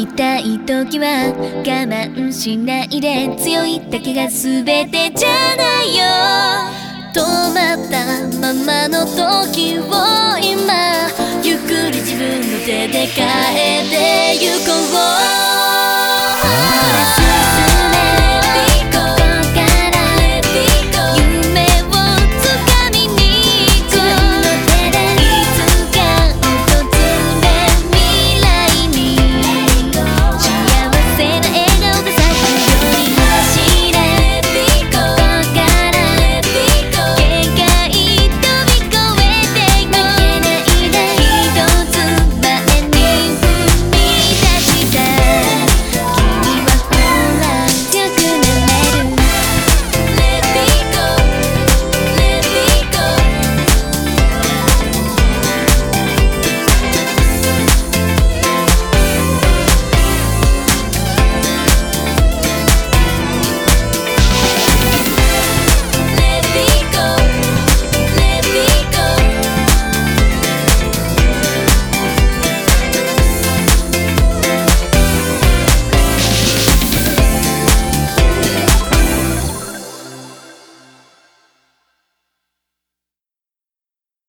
きたい時は我慢しないで。強いだけが全てじゃないよ。止まったままの時を今ゆっくり自分の手で変えてゆこう。